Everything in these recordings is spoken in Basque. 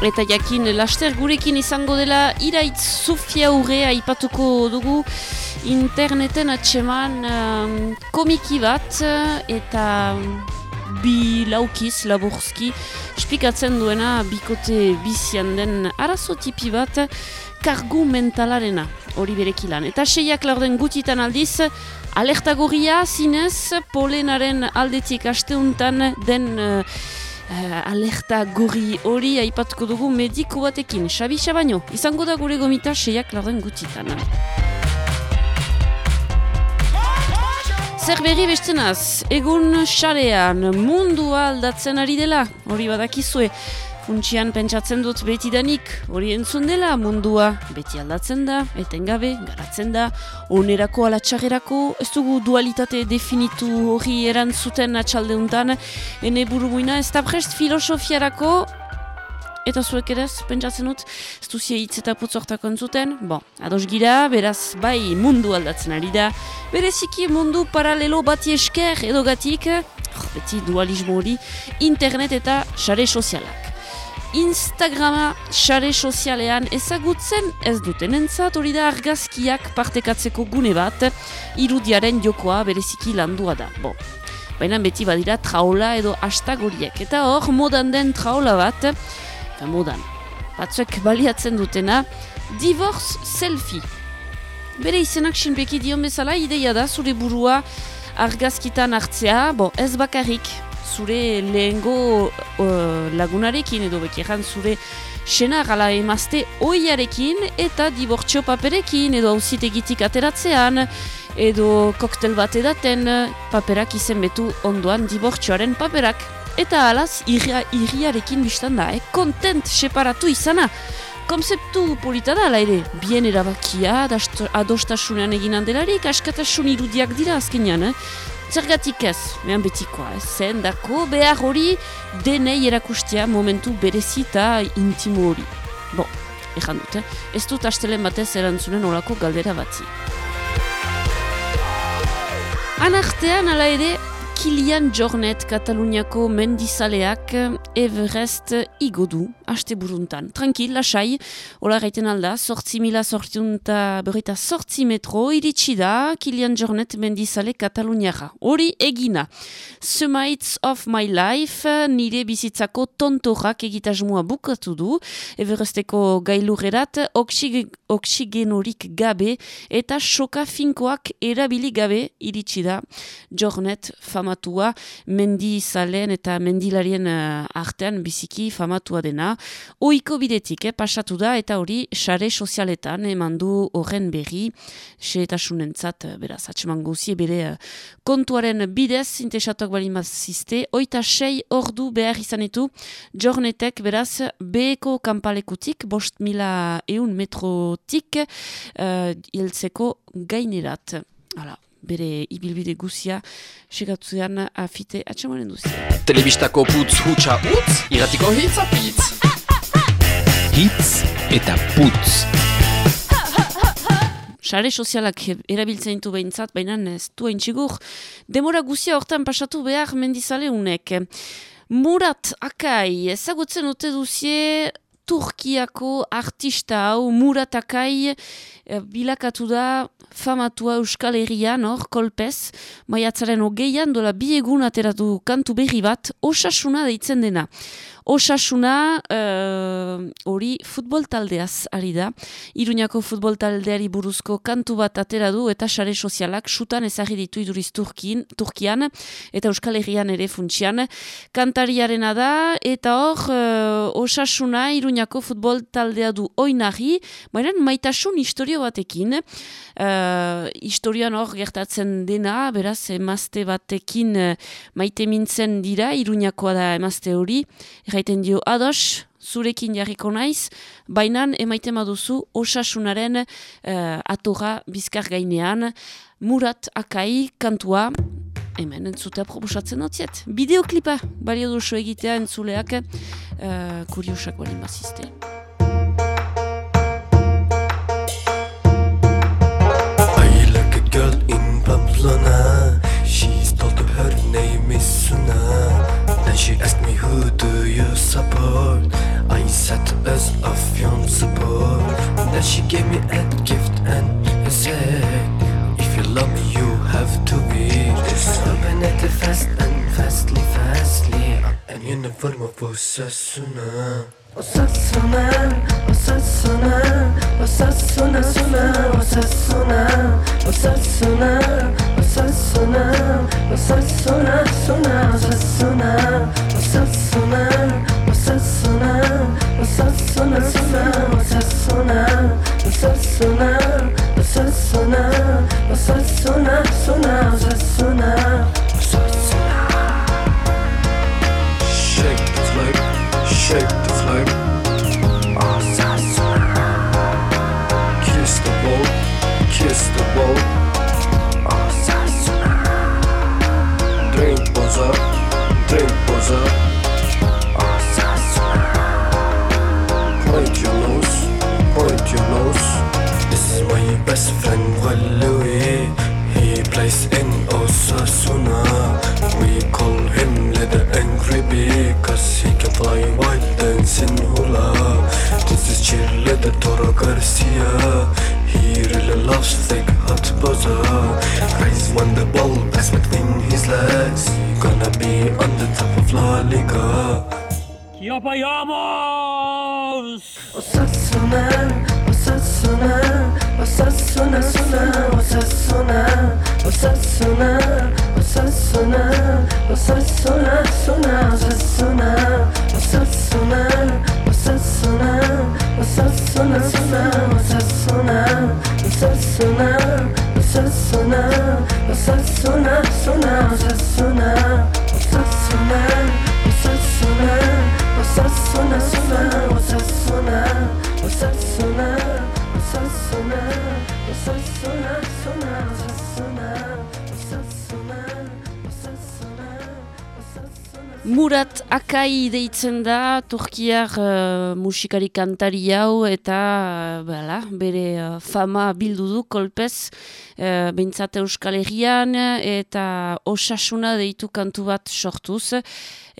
Eta jakin, laster gurekin izango dela iraitz Sofia Urrea ipatuko dugu interneten atseman um, komiki bat eta bi laukiz, laburzki, spikatzen duena bikote bizian den arazo tipi bat kargu mentalarena hori berekilan. Eta seiak laurden gutitan aldiz, alerta gorria zinez, polenaren aldetik asteuntan den... Uh, uh, alerta guri hori aipatuko dugu mediko batekin. Xabi Xabaino, izango da gure gomita seiak laurden gutitan. Zer berri bestenaz, egun xarean mundua aldatzen ari dela, hori badakizue, Funtsian pentsatzen dut beti danik, hori entzun dela mundua, beti aldatzen da, etengabe, garatzen da, onerako alatxagerako, ez dugu dualitate definitu hori erantzuten atxaldeuntan, ene buru muina, ez da prest filosofiarako, eta zuek ere, pentsatzen dut, ez duzia hitz eta putzortako entzuten, bon, ados gira, beraz, bai mundu aldatzen ari da, bereziki mundu paralelo bati esker edo gatik, oh, beti dualismo hori, internet eta sare sozialak. Instagrama sare sozialean ezagutzen ez duten entzat hori da argazkiak partekatzeko gune bat irudiaren jokoa bereziki landua da. Bo. Baina beti badira traola edo hastagoriek. Eta hor modan den traola bat, eta modan, batzuek baliatzen dutena, divorce selfie. Bere izenak sinpeki dion bezala, ideia da zure burua argazkitan hartzea, bo ez bakarrik, zure lehengo uh, lagunarekin edo bekeran zure sena gala emazte oiarekin eta dibortzio paperekin edo hausitegitik ateratzean edo koktel bat edaten paperak izen betu ondoan dibortzioaren paperak. Eta alaz, irriarekin biztan da, eh? kontent separatu izana. Konzeptu polita da, ere, bien erabakia, adostasunean egin handelarik, askatasun irudiak dira azkenean, eh? Zergatik ez, mehan betikoa, zen, dako behar hori denei erakustia momentu berezita intimo hori. Bo, ezan dut, eh? ez dut astelen batez erantzunen olako galdera batzi. Anartean, ala ere, Kilian Jornet Kataluniako mendizaleak Everest igo du, haste buruntan. Tranquil, lasai, hola gaiten alda, sortzi mila sortiunta berita sortzi metro, iritsi da Kilian Jornet mendizale Kataluniara. Hori egina. Sumites of my life, nire bizitzako tontorak egitasmoa bukatu du, Everesteko gailurerat, oksigenorik gabe eta soka finkoak erabili gabe iritsi da Jornet fama famatua mendizalen eta mendilarien uh, artean biziki famatua dena. Oiko bidetik eh, pasatu da eta hori sare sozialetan eman du horren berri xeetasunentzat uh, beraz atseman guzie bere uh, kontuaren bidez intesatuak bali mazizte. Oita sei ordu behar izanitu jornetek beraz beheko kanpalekutik bost mila eun metrotik uh, iltzeko gainerat. Hala, bere ibilbide guzia segatzean afite atxamaren duzia. Telebistako putz hutsa utz, iratiko hitz apitz. Hitz eta putz. Sare sozialak erabiltzen ditu behintzat, baina ez du txigur. Demora guzia hortan pasatu behar mendizale unek. Murat Akai, ezagutzen ote duzie Turkiako artista hau Murat Akai eh, bilakatu da famatua Euskal Herrian, hor, kolpez, maiatzaren hogeian, dola bi egun ateratu kantu berri bat, osasuna deitzen dena. Osasuna uh, hori futbol taldeaz ari da. Iruñako futbol taldeari buruzko kantu bat atera du eta sare sozialak sutan ezagri ditu iduriz Turkin, Turkian eta Euskal Herrian ere funtsian. Kantariarena da eta hor uh, osasuna Iruñako futbol taldea du oinari, baina maitasun historio batekin. Uh, historian hor gertatzen dena, beraz emazte batekin maite mintzen dira, Iruñakoa da emazte hori, erraiten dio ados, zurekin jarriko naiz, bainan emaiten baduzu osasunaren uh, atorra bizkar gainean, murat akai kantua, hemen entzutea proposatzen notziet. Bideoklipa, balio duzu egitea entzuleak, uh, kuriosak bali mazizte. I like a girl in Pamplona She's told to her name is Suna Then she asked me who do of your support that she gave me a gift and said if you love me you have to be open at fast and fastly fastly. And you never more possessuna Osasuna, oh, Osasuna, oh, Osasuna, oh, Osasuna, Osasuna, Osasuna, Osasuna. Gonna on the top of La Liga ¡Y apoyamos! Osasuna, Osasuna, Osasuna, Suna, Osasuna, Osasuna, Osasuna, Osasuna, Suna, Osasuna, Osasuna, Osasuna, Osasuna, Suna, Osasuna, Osasuna, Osasuna, Osasuna, Suna, Osasuna, Osasuna, Osasuna, Osasuna, Suna, Osasuna, Osasuna, Osasuna, Osasuna, Suna, Osasuna, Osasuna, Osasuna, Osasuna. Murat Akai deitzen da, Turkiar uh, musikari kantari hau eta uh, bala, bere uh, fama bildu du kolpez uh, behintzat Euskal Herrian eta osasuna deitu kantu bat sortuz.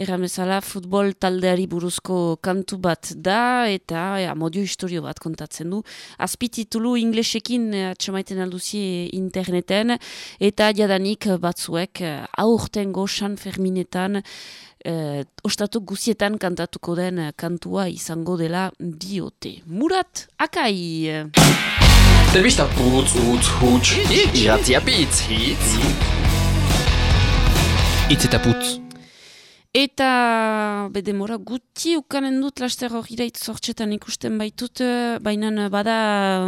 Erramezala futbol taldeari buruzko kantu bat da eta ja, modio historio bat kontatzen du. Azpititulu inglesekin uh, atxamaiten alduzi interneten eta jadanik batzuek uh, aurtengo San Ferminetan eh, ostatu guzietan kantatuko den eh, kantua izango dela diote. Murat, akai! Telebista putz, utz, huts, iratzia pitz, hitz. Itz eta putz. Eta bedemora guti ukanen dut laster hori iraitz sortxetan ikusten baitut, baina bada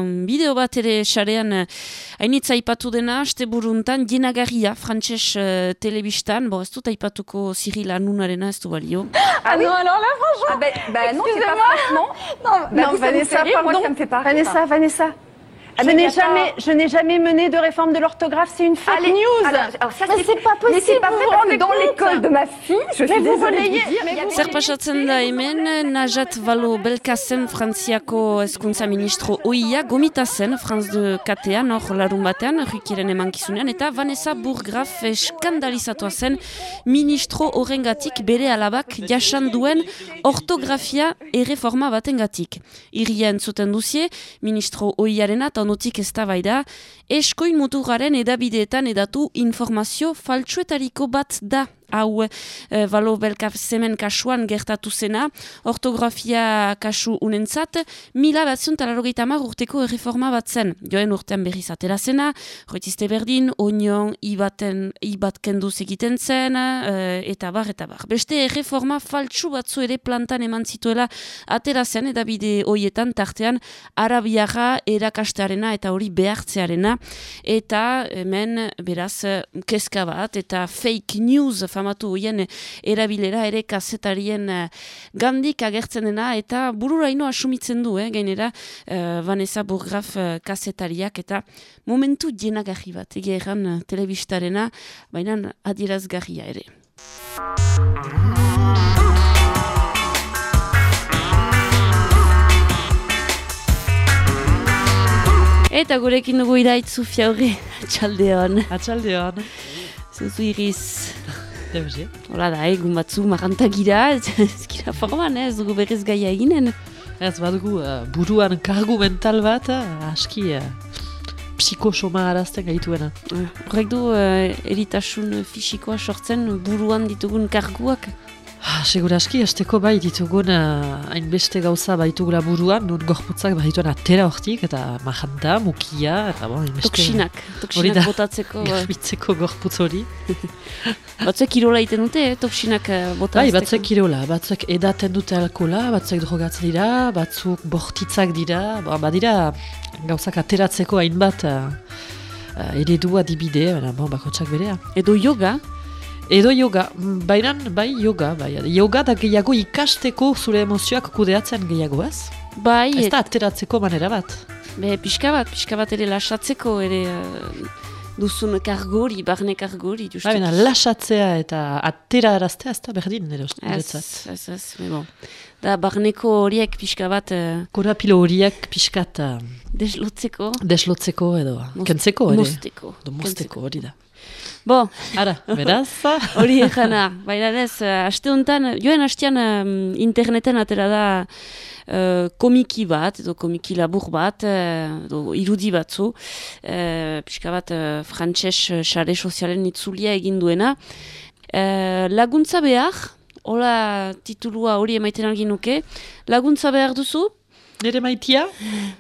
mm, bideo bat ere sarean eh, hainitza aipatu dena, aste buruntan, jenagarria, frantses uh, telebistan, bo ez dut aipatuko Cyril Anunarena ez du balio. Ah non, alors là, franchement. Ah ben, ben non, c'est pas franchement. Non, Bah, non, vous, Vanessa, moi, pardon. ça me fait pas. Vanessa, Vanessa. Ah, je mais n'ai a jamais, pas- je n'ai jamais mené de réforme de l'orthographe. C'est une fake Allez, news. alors, alors ça, Mais c'est- pas Mais c'est possible, pas vous vous dans l'école de ma fille, je Mais suis vous désolée de relayez- vous dire, mais il y avait vous- Zer des- pasatzen da hemen, Najat Valo Belkazen Frantziako hezkuntza ministro oia gomita zen, Franz de Katean, hor larun batean, rukiren emankizunean, eta Vanessa Burgraf eskandalizatua zen ministro horrengatik bere alabak jasan duen ortografia erreforma batengatik. Iria entzuten duzie, ministro oiarena eta onotik ez da da, eskoin muturaren edabideetan edatu informazio faltsuetariko bat da hau e, balo belkaf zemen kasuan gertatu zena, ortografia kasu unentzat, mila batzion talarogeita hamar urteko erreforma bat zen. Joen urtean berriz atera zena, roitizte berdin, onion, ibaten, ibat kenduz egiten zen, e, eta bar, eta bar. Beste erreforma faltsu batzu ere plantan eman zituela atera zen, edabide hoietan tartean, arabiaga erakastearena eta hori behartzearena, eta hemen beraz kezka bat, eta fake news famatu hoien erabilera ere kazetarien eh, gandik agertzen dena eta bururaino asumitzen du, eh, gainera eh, Vanessa Burgraf eh, kazetariak eta momentu jenagarri bat, egia erran telebistarena, baina adierazgarria ere. Eta gurekin dugu irait Zufia horre, txaldeon. Atxaldeon. Zuzu iriz. Deuze. Hola da, egun batzu marantagira, ez gira forman, eh, ez dugu berriz gaia eginen. Ez badugu uh, buruan kargu mental bat, uh, aski uh, psikosoma arazten gaituena. Eh, Horrek du uh, eritasun fisikoa sortzen buruan ditugun karguak. Ah, Seguraski, esteko bai ditugun uh, hainbeste gauza baitugula buruan, nun gorputzak baituen atera hortik, eta majanta, mukia, eta bon, hainbeste... Toksinak, toksinak da. botatzeko. ba. Garbitzeko gorputz hori. Batzuek kirola egiten dute, eh, toksinak eh, Bai, botatzeko. batzuk kirola, batzuk edaten dute alkola, batzuk drogatzen dira, batzuk bortitzak dira, ba, badira gauzak ateratzeko hainbat uh, uh, eredu adibide, baina bon, bakotsak berea. Edo yoga, Edo yoga, mm, baina bai yoga, bai. Yoga da gehiago ikasteko zure emozioak kudeatzen gehiago ez? bai, Ez et, da ateratzeko manera bat. be, pixka bat, pixka bat ere lasatzeko, ere eh, duzun kargori, barne kargori, justu. Bai, baina lasatzea eta atera araztea ez da berdin nire Ez, niretzat. ez, ez, me bon. Da, barneko horiek pixka bat eh, Korapilo horiek pixkat uh, deslotzeko, deslotzeko edo Mos- kentzeko ere. mosteko. Do mosteko hori da. Bo, Ara, beraz, hori egana, baina ez, uh, aste honetan, joen hastean um, interneten atera da uh, komiki bat, edo komiki labur bat, uh, edo irudi batzu, uh, pixka bat uh, frantxez uh, sare sozialen itzulia egin duena. Uh, laguntza behar, hola titulua hori emaiten algin nuke, laguntza behar duzu, nire maitia,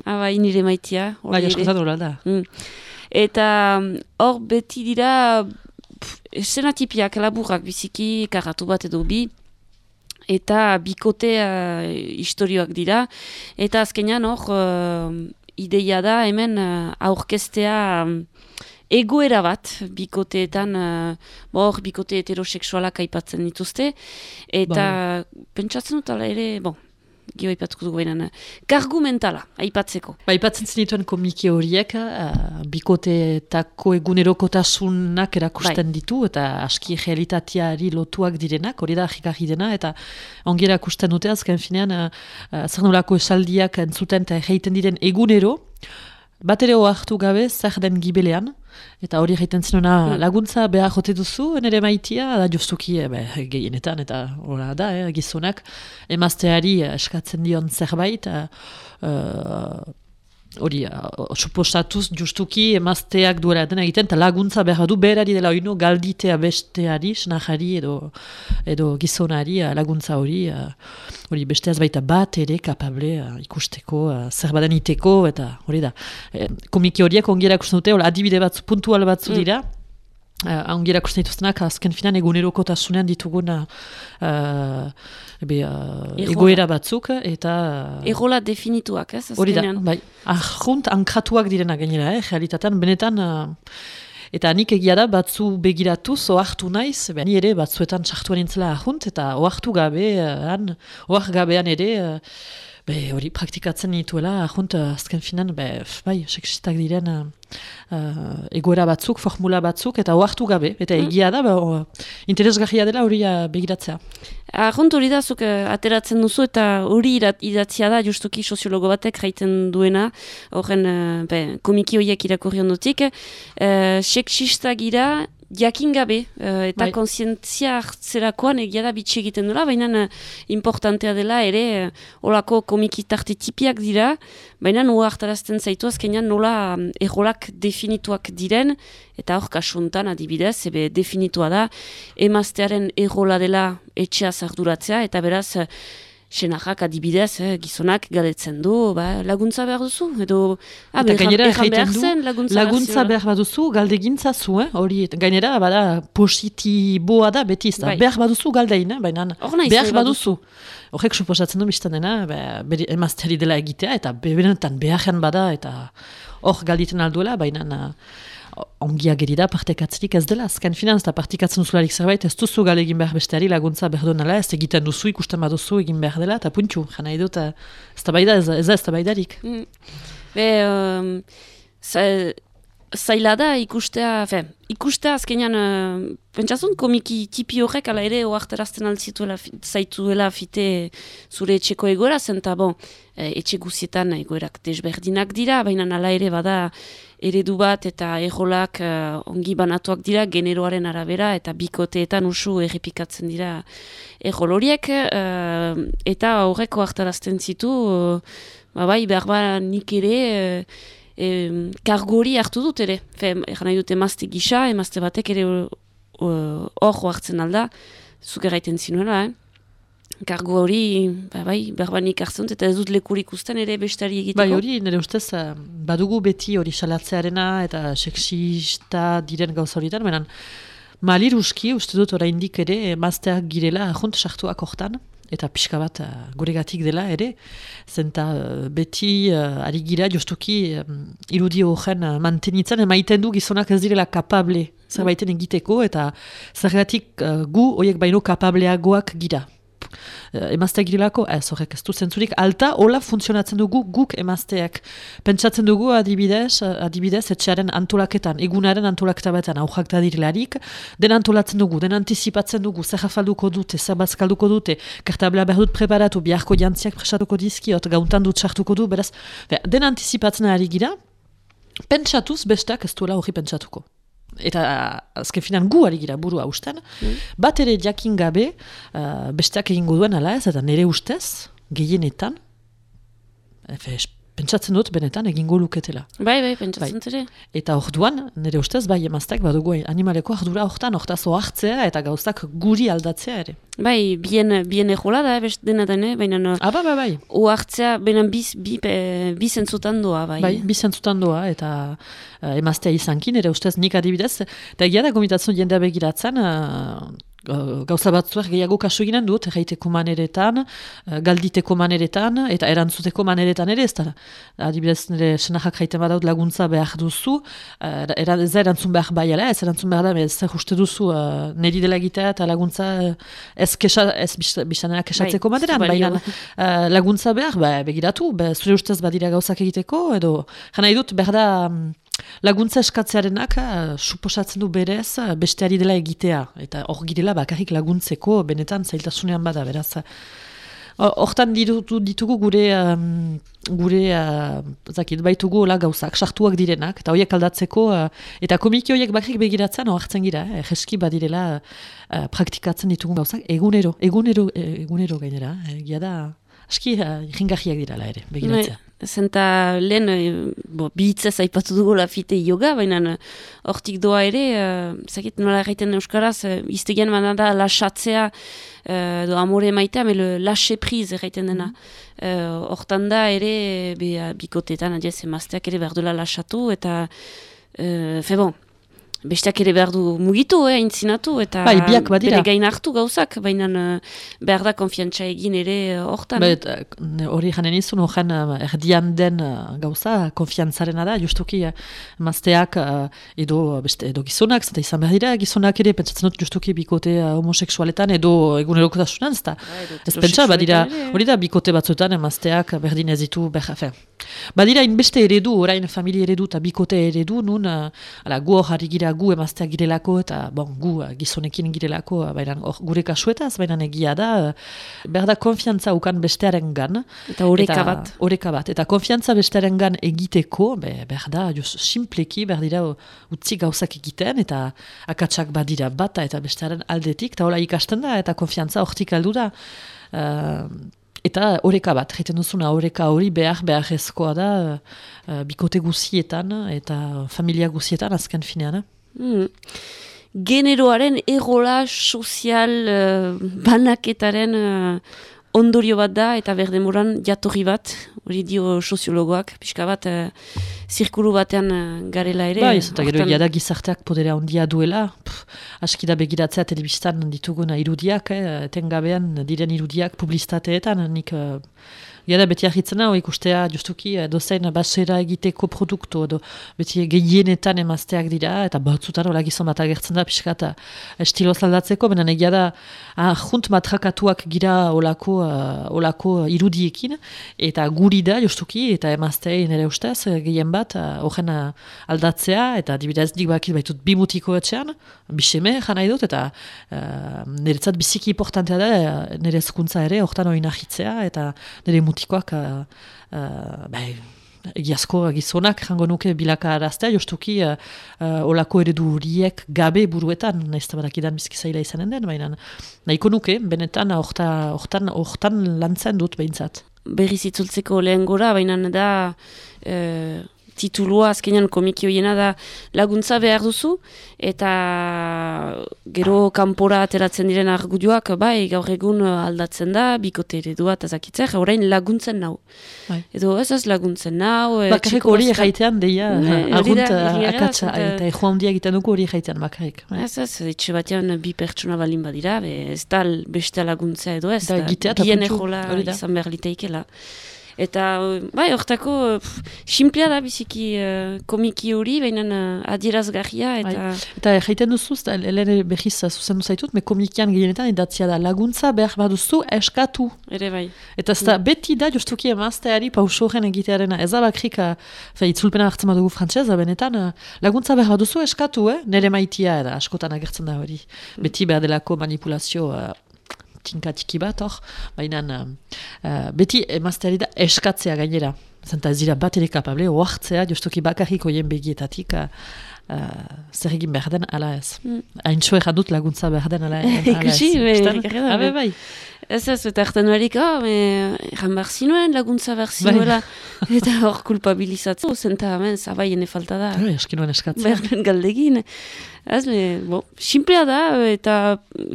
ah, bai, nire maitia, bai, hola da. Mm. Eta hor beti dira pff, eszenatipiak laburrak biziki karatu bat edo bi. Eta bikote uh, istorioak dira. Eta azkenean hor uh, ideia da hemen uh, aurkeztea um, egoera bat bikoteetan uh, hor bikote heterosexualak aipatzen dituzte. Eta pentsatzen dut ere bon gio aipatuko dugu baina kargu mentala aipatzeko Ba, ipatzen zenituen komiki horiek, uh, bikoteetako egunerokotasunak erakusten Bai. ditu, eta aski realitateari lotuak direnak, hori da jikarri dena, eta ongi erakusten dute azken finean, uh, uh, zer nolako esaldiak entzuten eta egiten diren egunero, bat ere oartu gabe zer den gibelean, eta hori egiten zenuna Mm. laguntza behar jote duzu, nire maitia, da justuki eh, be, gehienetan, eta hori da, eh, gizonak, emazteari eh, eskatzen dion zerbait, eh, hori, uh, suposatuz justuki emazteak duela dena egiten, eta laguntza behar du berari dela oino galditea besteari, snajari edo, edo gizonari uh, laguntza hori, uh, hori besteaz baita bat ere kapable ikusteko, zer baden iteko, eta hori da. E, komiki horiek ongi erakusten dute, adibide batzu, puntual batzu Mm. Uh, ongi erakusten dituztenak, azken finan egunerokotasunean ditugun uh, ebe, uh, Egoera. batzuk, eta... uh, Egola definituak, ez? Hori da, bai. Arjunt ankratuak direnak gainera, eh, realitatean, benetan, uh, eta nik egia da, batzu begiratuz, ohartu naiz, be, ni ere batzuetan sartuan nintzela arjunt, eta ohartu gabe, uh, han, ohar gabean ere, uh, be, hori praktikatzen nituela, arjunt, uh, azken finan, be, f- bai, sexistak diren, uh, egoera batzuk, formula batzuk, eta ohartu gabe, eta egia da, ba, o, interesgarria dela hori uh, begiratzea. Arrunt hori da, zuk eh, ateratzen duzu eta hori irat- idatzia da justuki soziologo batek jaiten duena, horren eh, be, komiki horiek irakurri ondotik, uh, seksista gira, jakin gabe, eh, eta Bai. konsientzia hartzerakoan egia da bitxe egiten dela, baina eh, importantea dela ere eh, olako komiki tarte tipiak dira, baina noa hartarazten zaitu azkenean nola mm, errolak definituak diren, eta hor kasuntan adibidez, ebe definitua da, emaztearen errola dela etxea zarduratzea, eta beraz, senajak adibidez, eh, gizonak galetzen du, ba, laguntza behar duzu, edo ah, Eta gainera erran behar zen laguntza, laguntza behar baduzu, galdegintza zu, eh? hori, gainera, bada, positiboa da, beti, ez da, Bai. behar baduzu galdein, eh? baina behar baduzu. Horrek suposatzen du biztan dena, be, bere emazteari dela egitea, eta be- benetan beharren bada, eta hor galditen alduela, baina ongia gerida partekatzerik ez dela, azken finan, ez da partikatzen duzularik zerbait, ez duzu gale egin behar besteari laguntza behar duenala, ez egiten duzu, ikusten baduzu egin behar dela, eta puntxu, jana idut, uh, ez da baida, ez ez da ez da baidarik. Mm. Be, um, za, zaila da ikustea, fe, ikustea azkenean, uh, pentsazun komiki tipi horrek ala ere oartarazten altzituela zaituela fite zure etxeko egoera zen, eta bon, eh, etxe guzietan egoerak desberdinak dira, baina ala ere bada eredu bat eta errolak eh, ongi banatuak dira generoaren arabera eta bikoteetan usu errepikatzen dira errol horiek eh, eta horreko hartarazten zitu ba bai, behar ba nik ere eh, em, kargo hori hartu dut ere. Egan nahi dut emazte gisa, emazte batek ere hor hartzen alda, zuk erraiten zinuela, eh? Kargo hori, ba, bai, berbanik hartzen, eta ez dut lekurik usten ere bestari egiteko. Bai, hori, nire ustez, eh, badugu beti hori salatzearena eta sexista diren gauza horietan, benen, maliruski, uste dut oraindik ere, emazteak girela, junt sartuak hortan, eta pixka bat uh, guregatik dela ere, zenta uh, beti uh, ari gira justuki um, irudi horren uh, mantenitzen, emaiten du gizonak ez direla kapable zerbaiten egiteko, eta zergatik uh, gu horiek baino kapableagoak gira emazteak girelako, ez horrek ez du zentzurik, alta hola funtzionatzen dugu guk emazteak. Pentsatzen dugu adibidez, eh, adibidez etxearen antolaketan, egunaren antolaketa betan, aujak da dirilarik, den antolatzen dugu, den antizipatzen dugu, zer jafalduko dute, zer bazkalduko dute, kartabla behar dut preparatu, biharko jantziak presatuko dizkiot, gauntan dut sartuko du, beraz, den antizipatzen ari gira, pentsatuz besteak ez duela hori pentsatuko eta azken finan gu ari gira buru hausten, mm. bat ere jakin gabe uh, besteak egingo duen ala ez, eta nire ustez, gehienetan, efe, pentsatzen dut benetan egingo luketela. Bai, bai, pentsatzen bai. zure. Eta orduan, nire ustez, bai emaztek badugu animaleko ardura hortan, hortaz oartzea eta gauztak guri aldatzea ere. Bai, bien, bien ejola da, best dena dene, baina no, ah, bai, bai, bai. oartzea, baina biz, bi, bi zentzutan doa, bai. Bai, bi zentzutan doa, eta uh, emaztea izankin, ere ustez nik adibidez, eta egia da gomitatzen jendea begiratzen, uh, gauza batzuak gehiago kasu eginen dut, erraiteko maneretan, eh, galditeko maneretan, eta erantzuteko maneretan ere, ez da, adibidez nire senajak jaiten badaut laguntza behar duzu, uh, ez erantzun behar bai ala, ez erantzun behar da, ez uste duzu uh, niri dela egitea eta laguntza ez, kesa, ez bisanenak esatzeko bai, maneran, baina uh, laguntza behar, ba, begiratu, be, zure ustez badira gauzak egiteko, edo, jana idut, behar da, um, Laguntza eskatzearenak uh, suposatzen du berez uh, besteari dela egitea. Eta hor girela bakarrik laguntzeko benetan zailtasunean bada, beraz. Hortan ditugu, ditugu gure, um, gure uh, zakit, baitugu hola gauzak, sartuak direnak, eta horiek aldatzeko, uh, eta komiki horiek bakrik begiratzen, hartzen gira, eh, jeski badirela uh, praktikatzen ditugu gauzak, egunero, egunero, egunero gainera, egia da, aski uh, dira ere, begiratzen. Bai zenta lehen, e, bo, bihitzez aipatu dugu lafite yoga, baina eh, hortik doa ere, uh, zakit nola erraiten euskaraz, uh, iztegian baina da lasatzea, uh, do amore maitea, mele lase priz erraiten dena. Mhm. Hortan da ere, be, bikotetan, adiaz, emazteak ere berdula lasatu, eta, uh, fe bon, besteak ere behar du mugitu, eh, intzinatu, eta bai, biak badira. bere gain hartu gauzak, baina uh, behar da konfiantza egin ere uh, hortan. Uh, hori janen izun, horren erdian den gauza, konfiantzarena da, justuki mazteak edo, beste, edo gizonak, zata izan behar dira, gizonak ere, pentsatzen dut justuki bikote homoseksualetan edo egunerokotasunan, zta. Bai, ez pentsa, badira, hori da, bikote batzutan, emazteak berdin ez ditu, behar, Badira, inbeste eredu, orain familie eredu eta bikote eredu, nun, ala, gu hor gira gu emaztea girelako eta bon, gu uh, gizonekin girelako uh, baina gure kasuetaz, baina egia da uh, behar da konfiantza ukan bestearen gan eta horeka bat. horeka bat, eta konfiantza bestearen gan egiteko be, behar da, just simpleki behar dira utzi gauzak egiten eta akatsak badira bata eta bestearen aldetik, eta hola ikasten da eta konfiantza hortik aldu da. Uh, Eta horeka bat, jaten duzuna horeka hori behar behar ezkoa da uh, bikote guzietan eta familia guzietan azken finean. Mm. Generoaren egola sozial uh, banaketaren uh, ondorio bat da eta berdemoran jatorri bat, hori dio soziologoak, pixka bat uh, zirkuru batean uh, garela ere. Ba, ez eta gero da gizarteak podera ondia duela, aski da begiratzea telebistan dituguna irudiak, eh, tengabean diren irudiak publizitateetan, nik... Gara beti ahitzena, hori ikustea justuki eh, dozen basera egiteko produktu, edo beti gehienetan emazteak dira, eta batzutan hori gizon bat agertzen da, pixka eta estilo zaldatzeko, benen egia da, ah, junt matrakatuak gira olako, uh, olako irudiekin, eta guri da justuki, eta emaztei nire ustez, eh, gehien bat, horren uh, aldatzea, eta dibidez dik bakit baitut bimutiko etxean, biseme jana dut, eta uh, niretzat biziki importantea da, nire ezkuntza ere, horretan hori nahitzea, eta nire mutikoak uh, uh, bai, egiazko gizonak jango nuke bilaka araztea, jostuki uh, olako eredu gabe buruetan, nahiz tabarakidan bizkizaila izanen den, baina nahiko nuke, benetan hortan lantzen dut behintzat. Berriz itzultzeko lehen gora, baina da... titulua azkenean komiki hoiena da laguntza behar duzu, eta gero kanpora ateratzen diren argudioak, bai, gaur egun aldatzen da, bikote eredua eta zakitzer, orain laguntzen nau. Bai. Edo ez ez laguntzen nau, e, Bakarrik hori jaitean deia, hori argunt da, da, akatsa, eta- ego handia egiten dugu hori jaitean bakarrik. Bai. Ez ez, etxe batean bi pertsona balin badira, be, ez da beste laguntzea edo ez, Da, da, eta bien ejola da. izan behar liteikela. Eta, bai, hortako, simplea da biziki eh, komiki hori, baina uh, adierazgarria, eta... Eta jaiten duzu, lehen behiz zuzendu zaitut, me komikian gehienetan idatzia da laguntza behar baduzu eskatu. Ere bai. Eta ez da, beti da justuki emazteari pausoren egitearena. Ez da bakrik, uh, fe, itzulpena hartzen badugu frantzeza, benetan, uh, laguntza behar baduzu eskatu, eh? nere maitia da, askotan agertzen da hori. Beti behar delako manipulazio uh, tinka tiki bat hor, baina uh, beti emazteari da eskatzea gainera. Zenta ez dira bat ere kapable, oartzea justuki bakarrik oien begietatik, uh, zer egin behar den ala ez. Mm. Hain dut laguntza behar den ala, ala ez. Ikusi, bai. Ez ez, eta hartan nuerik, oh, me, erran behar zinuen laguntza behar zinuela, eta hor kulpabilizatzen, zenta hemen, zabaien falta da. Bai, eskinuen eskatzea. behar den galdegin. Ez, me, bo, simplea da, eta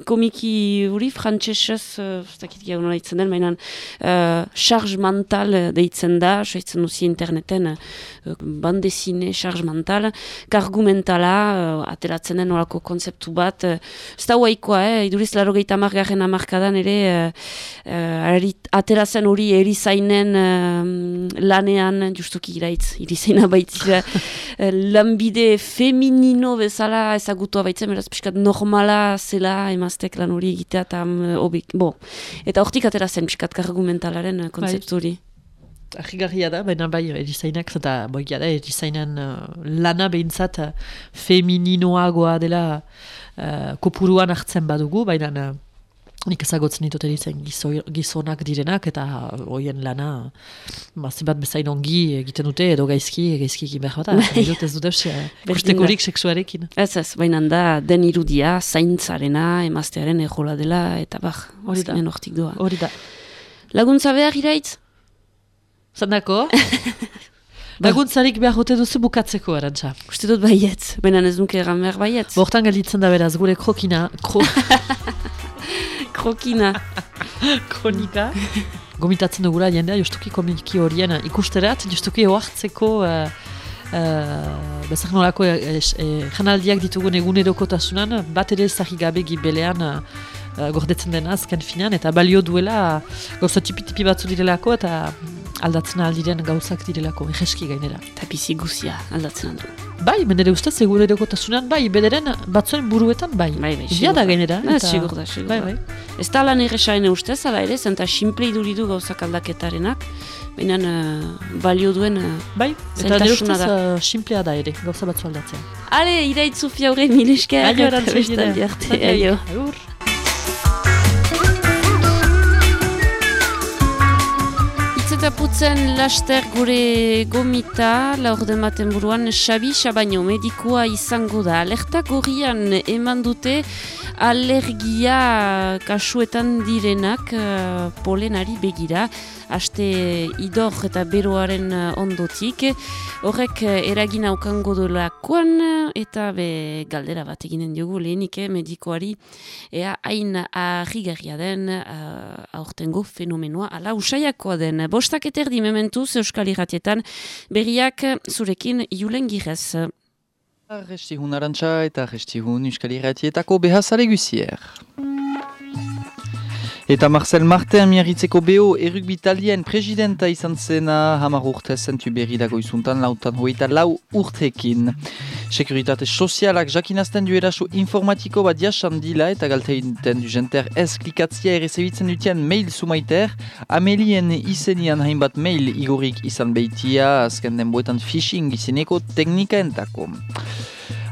komiki hori frantsesez, uh, ez dakit gau nola ditzen den, mainan, uh, charge mental deitzen da, soitzen duzi interneten, uh, bandezine charge mental, kargu mentala, uh, ateratzen den olako konzeptu bat, uh, ez da huaikoa, eh, iduriz laro gehieta margarren amarkadan ere, uh, uh, arit- ateratzen hori erizainen uh, lanean, justuki iraitz, irizaina baitzira, eh, lanbide feminino bezala ezagutua baitzen, beraz pixkat normala zela emaztek lan hori egitea eta obik, bo. Eta hortik atera zen pixkat kargu mentalaren eh, kontzeptu hori. Argigarria da, baina bai, erizainak, eta boikia da, erizainan uh, lana behintzat uh, femininoagoa dela uh, kopuruan hartzen badugu, baina uh, nik ezagotzen ditut gizo- gizonak direnak, eta hoien lana bazi bat bezain ongi egiten dute, edo gaizki, gaizki egin behar bat, dut ez dut da. kustekorik seksuarekin. Ez ez, baina da den irudia, zaintzarena, emaztearen ejola dela, eta bar, Hori da. hortik doa. Hori da. Laguntza behar iraitz? Zandako? Laguntzarik behar hote duzu bukatzeko, arantxa. Uste dut baietz, baina ez nuke egan behar baietz. Bortan gelditzen da beraz, gure krokina, kro, Krokina. kronika. Gomitatzen dugula jendea, justuki komiki horien ikusterat, justuki oartzeko uh, uh, bezak nolako eh, eh, janaldiak ditugun egunerokotasunan, bat ere zahi gabe gibelean uh, uh, gordetzen dena azken finean, eta balio duela gauza tipi-tipi batzu direlako, eta aldatzen aldiren gauzak direlako, egeski gainera. Eta bizi guzia aldatzen du. Bai, mendere ustez egunerokotasunan, bai, bederen batzuen buruetan, bai. Bai, bai, Egia da gainera. Ez, eta- sigur da, sigur Bai, bai. Ez da lan erresaene ustez, ala ere, zenta simple iduridu gauzak aldaketarenak, baina uh, balio duen... Uh... Bai, eta nire ustez da. uh, simplea da ere, gauza batzu aldatzea. Ale, iraitzu fiaure mil esker. Aio, eta erantzun bestaldi gida. arte, aio. Agur. Hitz eta putzen laster gure gomita, laur dematen buruan, Xabi Xabaino medikua izango da. Alerta gorrian eman dute alergia kasuetan direnak uh, polenari begira, aste idor eta beroaren uh, ondotik. Horrek uh, eragin aukango dolakoan eta be galdera bat eginen diogu lehenik eh, medikoari ea hain ahigarria den aurtengo fenomenoa ala usaiakoa den. Bostak eterdi mementuz Euskal Irratietan berriak zurekin julen girez. Restihun arantxa eta restihun Euskal Irratietako behazale guzier. Eta Marcel Martin miarritzeko beho errugbi talien presidenta izan zena hamar urte zentu berri dago izuntan lautan hogeita lau urtekin. Sekuritate sozialak jakinazten du eraso informatiko bat jasan dila eta galteiten du jenter ez klikatzia ere dutien mail sumaiter, amelien izenian hainbat mail igorik izan behitia azken denboetan phishing izeneko teknika entako.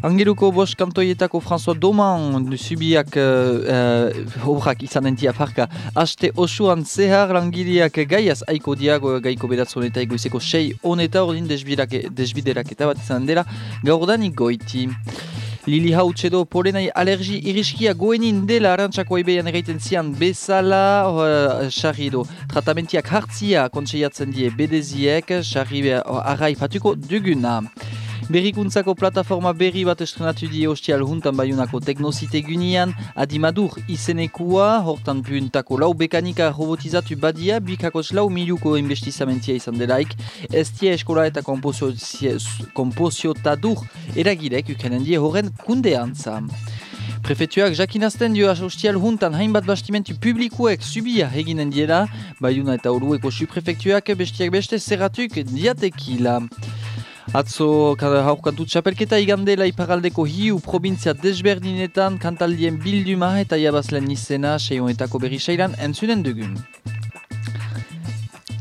Angeluko bost kantoietako François Doman subiak uh, uh, obrak izan entia parka haste osoan zehar langileak gaiaz aiko diago gaiko bedatzon eta egoizeko sei honeta ordin desbiderak eta bat izan dela gaurdanik goiti. Lili hauts edo polenai alergi iriskia goenin dela arantzako ebeian egiten zian bezala, uh, sarri tratamentiak hartzia kontseiatzen die bedeziek, sarri uh, arrai patuko duguna. Berrikuntzako plataforma berri bat estrenatu die hostial juntan baiunako teknozite gunian, adimadur izenekua, hortan puntako lau bekanika robotizatu badia, bikakos lau miluko investizamentia izan delaik, ez tie eskola eta komposiotadur eragirek ukenen die horren kundeantza. Prefetuak jakinazten dio hostial juntan hainbat bastimentu publikuek subia eginen diela, baiuna eta orueko suprefektuak bestiak beste zerratuk diatekila. Atzo haukantut txapelketa igandela iparaldeko hiu provintzia desberdinetan kantaldien bilduma eta jabazlen izena seionetako berri seilan entzunen dugun.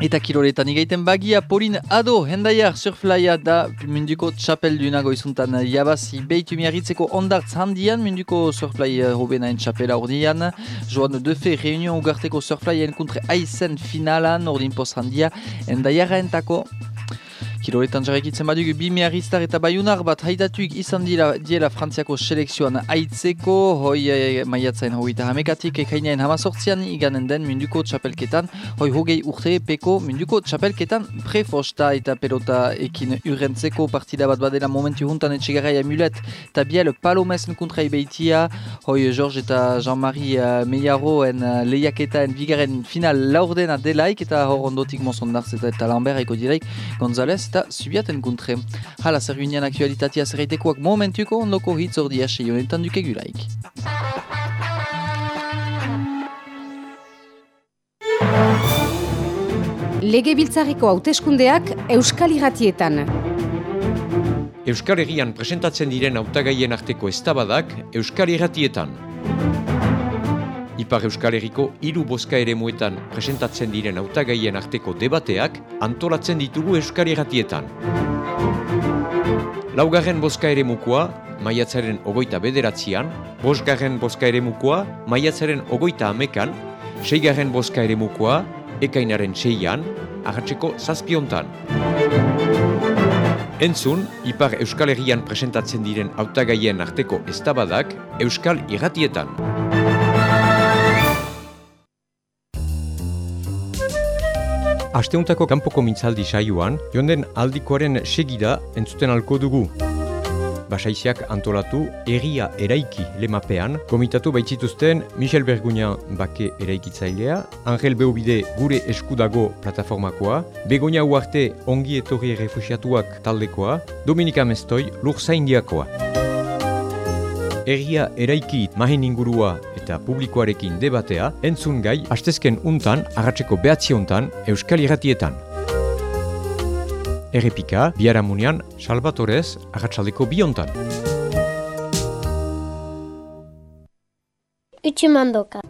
Eta kiroletan igaiten bagia Polin Ado hendaiar surflaia da munduko txapelduna goizuntan jabazi behitu miarritzeko ondartz handian munduko surflaia hobenaen txapela ordian. Joan Defe reunion ugarteko surflaien kontre aizen finalan ordin poz handia hendaiarra entako Kiroletan jarrekitzen badugu bi miarriztar eta baiunar bat haidatuik izan dira diela Frantziako selekzioan aitzeko, hoi e, maiatzain hoi eta hamekatik ekainean hamazortzian iganen den munduko txapelketan, hoi hogei urte peko munduko txapelketan prefosta eta pelota ekin urrentzeko partida bat badela momentu juntan etxegarrai amulet eta biel palomezen kontra ibeitia, hoi George eta Jean-Marie uh, Meiaroen uh, lehiaketaen bigaren final laurdena delaik eta hor ondotik Monsondarz eta, eta Lambert eko direik González eta subiaten guntre. Hala zergunean aktualitatea zerreitekoak momentuko ondoko hitz ordia seionetan dukegulaik. Lege biltzareko hauteskundeak Euskal Iratietan. Euskal Herrian presentatzen diren hautagaien arteko eztabadak Euskal Irratietan. Ipar Euskal Herriko hiru boska ere presentatzen diren hautagaien arteko debateak antolatzen ditugu Euskal Herratietan. Laugarren boska ere mukua, maiatzaren ogoita bederatzean, bosgarren boska ere mukua, maiatzaren ogoita amekan, seigarren boska ere mukua, ekainaren seian, ahatzeko zazpiontan. Entzun, Ipar Euskal Herrian presentatzen diren hautagaien arteko eztabadak Euskal Irratietan. Asteuntako kanpoko mintzaldi saioan, jonden aldikoaren segida entzuten alko dugu. Basaiziak antolatu erria eraiki lemapean, komitatu baitzituzten Michel Bergugna bake eraikitzailea, Angel Beubide gure eskudago plataformakoa, Begonia Uarte ongi etorri refusiatuak taldekoa, Dominika Mestoi lur zaindiakoa. Erria eraiki mahin ingurua eta publikoarekin debatea, entzun gai, astezken untan, agatzeko behatzi untan, Euskal Irratietan. Errepika, biharamunean, Salvatorez, agatzaldeko biontan. Utsumandoka.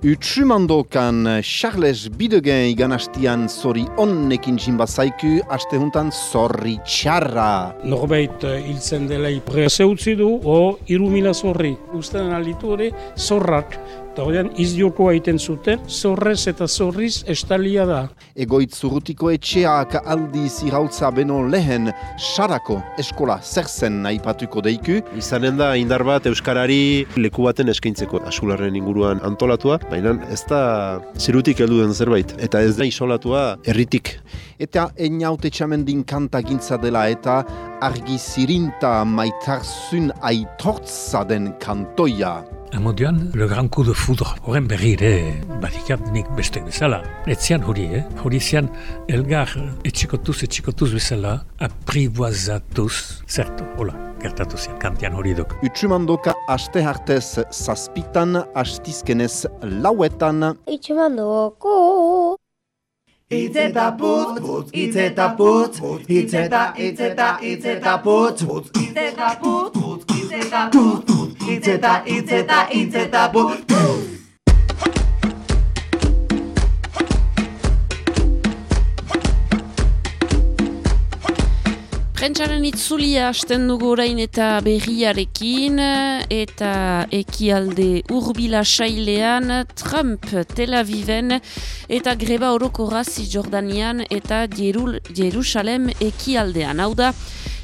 Utsumandokan Charles Bidegen iganastian zori onnekin zaiku aste juntan zorri txarra. Norbait hiltzen dela preseutzi du, o irumila zorri. Usten alitu hori zorrak. Eta horrean izdioko aiten zuten, zorrez eta zorriz estalia da. Egoitz zurrutiko etxeak aldiz irautza beno lehen sarako eskola zerzen nahi patuko deiku. Izanen da indar bat Euskarari leku baten eskaintzeko asularren inguruan antolatua, baina ez da zirutik heldu den zerbait. Eta ez da isolatua erritik. Eta eniaute txamendin kanta gintza dela eta argi zirinta maitarzun aitortza den kantoia. Amodioan, le grand coup de foudre. Horren berri ere, badikat nik bestek bezala. Etzian hori, eh? Hori zian, elgar etxikotuz, etxikotuz bezala, apriboazatuz, zertu, hola, gertatu zian, kantian hori duk. Utsumandoka aste hartez zazpitan, astizkenez lauetan. Utsumandoko! Itz eta putz, putz, itz eta putz, itz eta, itz eta, itz eta putz, putz, itz eta putz, putz, itz eta putz, putz, itz eta, itz eta, itz eta. Prentsaren itzulia hasten dugu orain eta berriarekin eta ekialde urbila sailean Trump Tel Aviven eta greba orokorra Jordanian eta Jerusalem ekialdean. Hau da,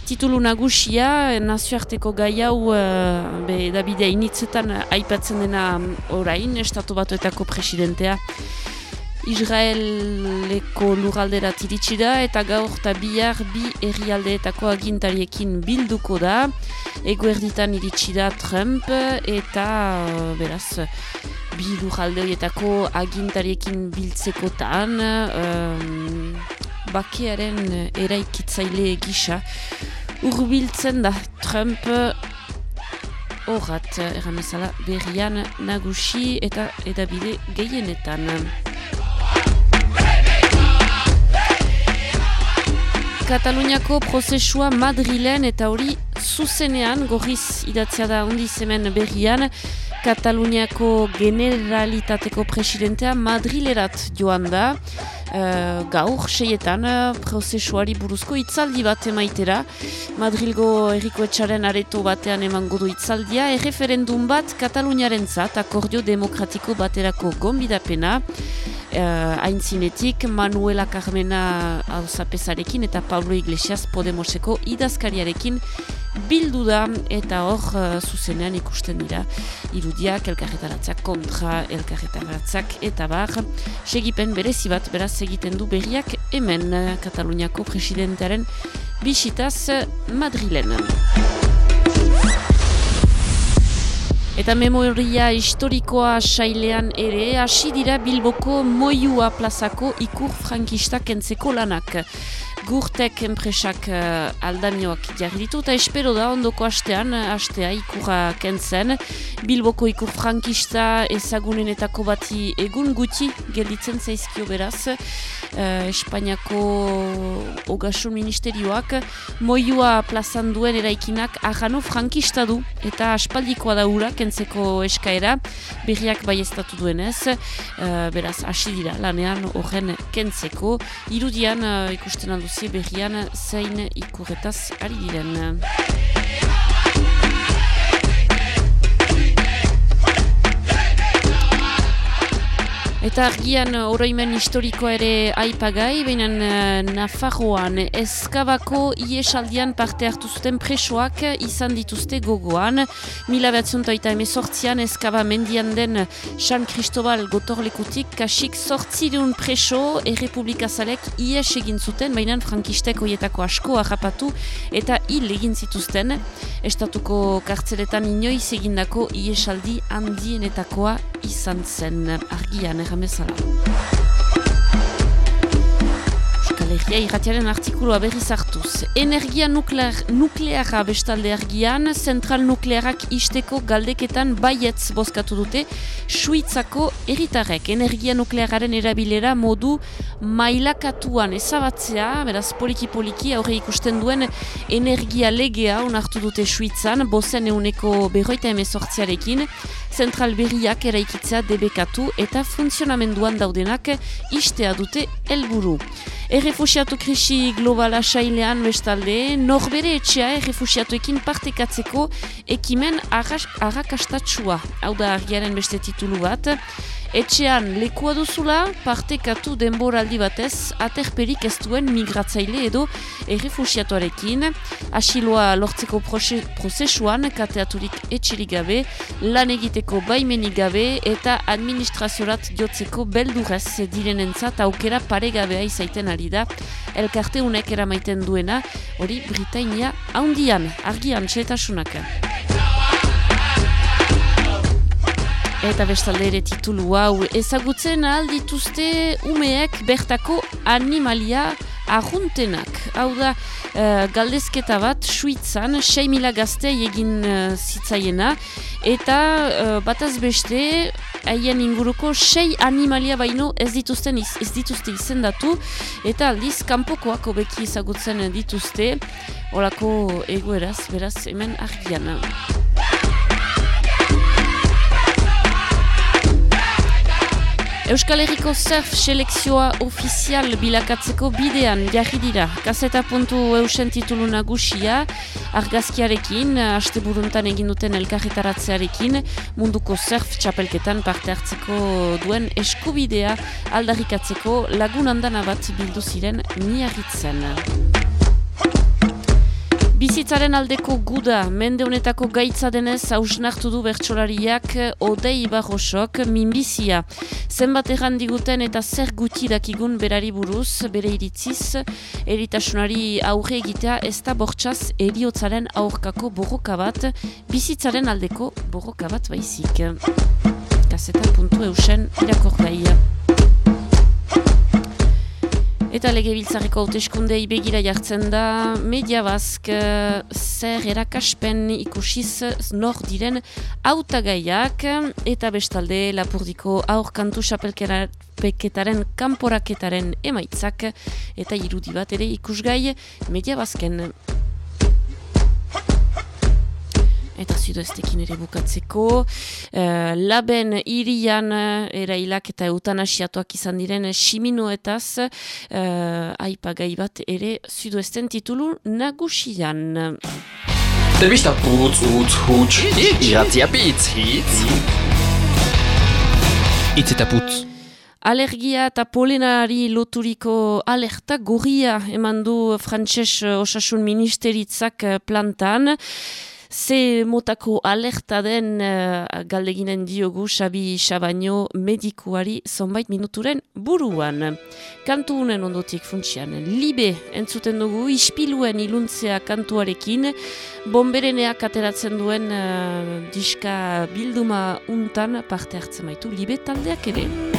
titulu nagusia nazioarteko gai hau uh, be, Davide initzetan aipatzen dena orain, estatu batuetako presidentea Israeleko lurraldera tiritsi da eta gaur eta bihar bi herrialdeetako agintariekin bilduko da. Ego erditan iritsi da Trump eta beraz bi lurraldeetako agintariekin biltzekotan um, bakearen eraikitzaile gisa urbiltzen da Trump horrat erramezala berrian nagusi eta edabide gehienetan. Kataluniako prozesua Madrilen eta hori zuzenean gorriz idatzia da ondi hemen berrian Kataluniako generalitateko presidentea Madrilerat joan da uh, gaur seietan uh, prozesuari buruzko itzaldi bat emaitera. Madrilgo erriko etxaren areto batean emango du itzaldia erreferendum bat Kataluniaren zat akordio demokratiko baterako gombidapena uh, aintzinetik Manuela Carmena hausapezarekin eta Pablo Iglesias Podemoseko idazkariarekin bildu da eta hor uh, zuzenean ikusten dira irudiak, elkarretaratzak kontra elkarretaratzak eta bar segipen berezi bat beraz egiten du berriak hemen Kataluniako presidentearen bisitaz Madrilen. Eta memoria historikoa sailean ere, hasi dira Bilboko Moiua plazako ikur frankista kentzeko lanak. Gurtek enpresak uh, aldanioak jarri ditu eta espero da ondoko astean, astea ikurra kentzen. Bilboko ikur frankista ezagunenetako bati egun guti gelditzen zaizkio beraz. Uh, Espainiako Ogasun Ministerioak Moiua plazan duen eraikinak ahano frankista du eta aspaldikoa da ura kentzeko eskaera berriak bai ez duenez uh, beraz hasi dira lanean horren kentzeko irudian uh, ikusten alduzi berrian zein ikurretaz ari diren Eta argian oroimen historikoa ere aipagai, baina Nafarroan eskabako iesaldian parte hartu zuten presoak izan dituzte gogoan. Mila behatzuntoita emezortzian eskaba mendian den San Cristobal gotorlekutik kasik sortzideun preso errepublikazalek ies egin zuten, baina frankistek hoietako asko harrapatu eta hil egin zituzten. Estatuko kartzeletan inoiz egindako iesaldi handienetakoa izan zen argian bezala. Euskal Herria irratiaren artikulua berriz hartuz. Energia nuklear, nukleara bestalde argian, zentral nuklearak isteko galdeketan baietz bozkatu dute, Suitzako eritarek energia nukleararen erabilera modu mailakatuan ezabatzea, beraz poliki-poliki aurre ikusten duen energia legea onartu dute Suitzan, bozen euneko berroita emezortziarekin, zentral berriak eraikitzea debekatu eta funtzionamenduan daudenak istea dute helburu. Errefusiatu krisi globala sailean bestalde, norbere etxea errefusiatuekin partekatzeko ekimen arrakastatsua. Hau da argiaren beste titulu bat. Etxean lekua duzula, partekatu denboraldi batez, aterperik ez duen migratzaile edo errefusiatuarekin. Asiloa lortzeko prozesuan, kateaturik etxerik gabe, lan egiteko baimenik gabe eta administraziorat jotzeko beldurrez direnentzat aukera paregabea izaiten ari da. Elkarte unek eramaiten duena, hori Britainia haundian, argian, txetasunak. Eta bestalde ere titulu hau ezagutzen aldituzte umeek bertako animalia arruntenak. Hau da, uh, galdezketa bat, suitzan, 6 mila gazte egin uh, zitzaiena, eta uh, bataz beste, haien inguruko 6 animalia baino ez dituzten iz, ez dituzte izendatu, eta aldiz, kanpokoak obeki ezagutzen dituzte, horako egoeraz, beraz, hemen argian. Euskal Herriko surf selekzioa ofizial bilakatzeko bidean jarri dira. Kaseta puntu eusen titulu nagusia, argazkiarekin, asteburuntan egin duten elkarretaratzearekin, munduko surf txapelketan parte hartzeko duen eskubidea aldarrikatzeko lagun handana bat bildu ziren miarritzen. Bizitzaren aldeko guda, mende honetako gaitza denez hausnartu du bertsolariak odei barrosok minbizia. Zenbat erran diguten eta zer guti dakigun berari buruz, bere iritziz, eritasunari aurre egitea ez da bortxaz eriotzaren aurkako borroka bat, bizitzaren aldeko borroka bat baizik. Kaseta puntu eusen irakorgaia. Eta lege biltzareko hauteskundei begira jartzen da, media bazk zer erakaspen ikusiz nor diren hautagaiak eta bestalde lapurdiko aurkantu xapelketaren kanporaketaren emaitzak eta irudi bat ere ikusgai media bazken. Eta zudoestekin ere bukatzeko. Uh, laben irian uh, erailak eta eutanasiatuak izan diren siminoetaz uh, aipagai bat ere zudoesten titulu nagusian. Telebista putz, utz, huts, iratzia pitz, hitz. Itz eta putz. Alergia eta polenari loturiko alerta gorria eman du frantses osasun ministeritzak plantan. Ze motako alerta den uh, galdeginen diogu Xabi Xabaino medikuari zonbait minuturen buruan. Kantu unen ondotik funtsian, libe entzuten dugu ispiluen iluntzea kantuarekin, bombereneak ateratzen duen uh, diska bilduma untan parte hartzen baitu, libe taldeak ere.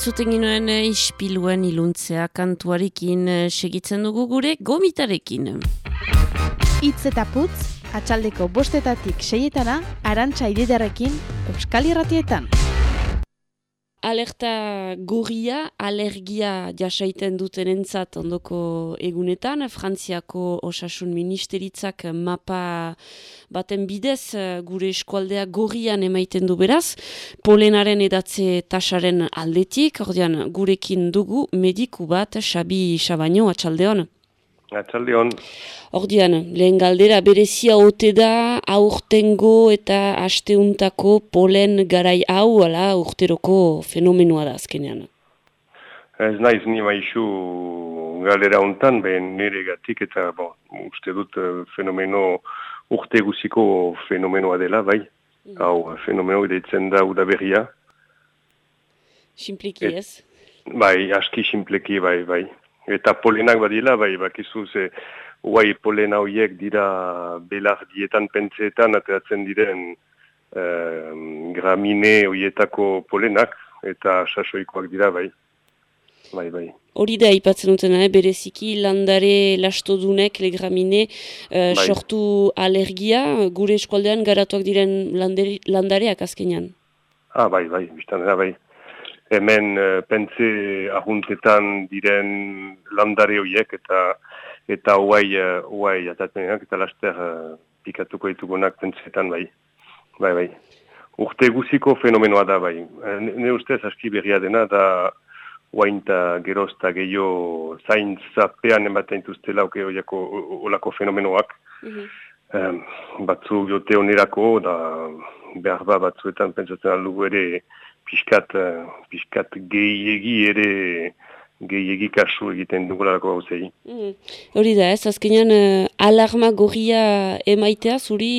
Entzuten ginoen eh, ispiluen iluntzea kantuarekin eh, segitzen dugu gure gomitarekin. Itz eta putz, atxaldeko bostetatik seietana, arantxa ididarekin, Euskal Irratietan. Alerta gorria, alergia jasaiten duten entzat ondoko egunetan, Frantziako osasun ministeritzak mapa baten bidez eh, gure eskualdea gorrian emaiten du beraz, polenaren edatze tasaren aldetik, ordean gurekin dugu mediku bat, Xabi Xabaino, atxaldeon. Atxaldeon. Ordian, lehen galdera berezia ote da aurtengo eta asteuntako polen garai hau, ala urteroko fenomenoa da azkenean. Ez naiz ni maizu galdera hontan, ben nire gatik eta bon, uste dut eh, fenomeno urte guziko fenomenoa dela, bai. Hau, fenomeno edetzen da udaberria. Simpliki ez? Bai, aski simpleki, bai, bai. Eta polenak badila, bai, bakizu ze, guai polena horiek dira belar dietan pentseetan ateratzen diren eh, gramine horietako polenak, eta sasoikoak dira, bai. Bai, bai. Hori da, ipatzen duten, eh? bereziki landare lastodunek, legramine, eh, Bai. sortu alergia, gure eskualdean garatuak diren landeri, landareak azkenean. Ah, bai, bai, biztan da, bai. Hemen uh, pentze ahuntetan diren landare horiek eta eta huai, uh, huai atatenak eta laster uh, pikatuko ditugunak pentseetan, bai. Bai, bai. Urte guziko fenomenoa da, bai. Eh, Ne, ne ustez aski berria dena da huain eta gerozta gehiago zaintzapean ematen dituztela oke horiako olako fenomenoak. Um, batzu jote onerako, da behar ba batzuetan pentsatzen aldugu ere pixkat, uh, pixkat gehiegi ere gehiegi kasu egiten dugularako gauzei. Mm. Hori da, ez, azkenean eh, alarma gorria emaitea zuri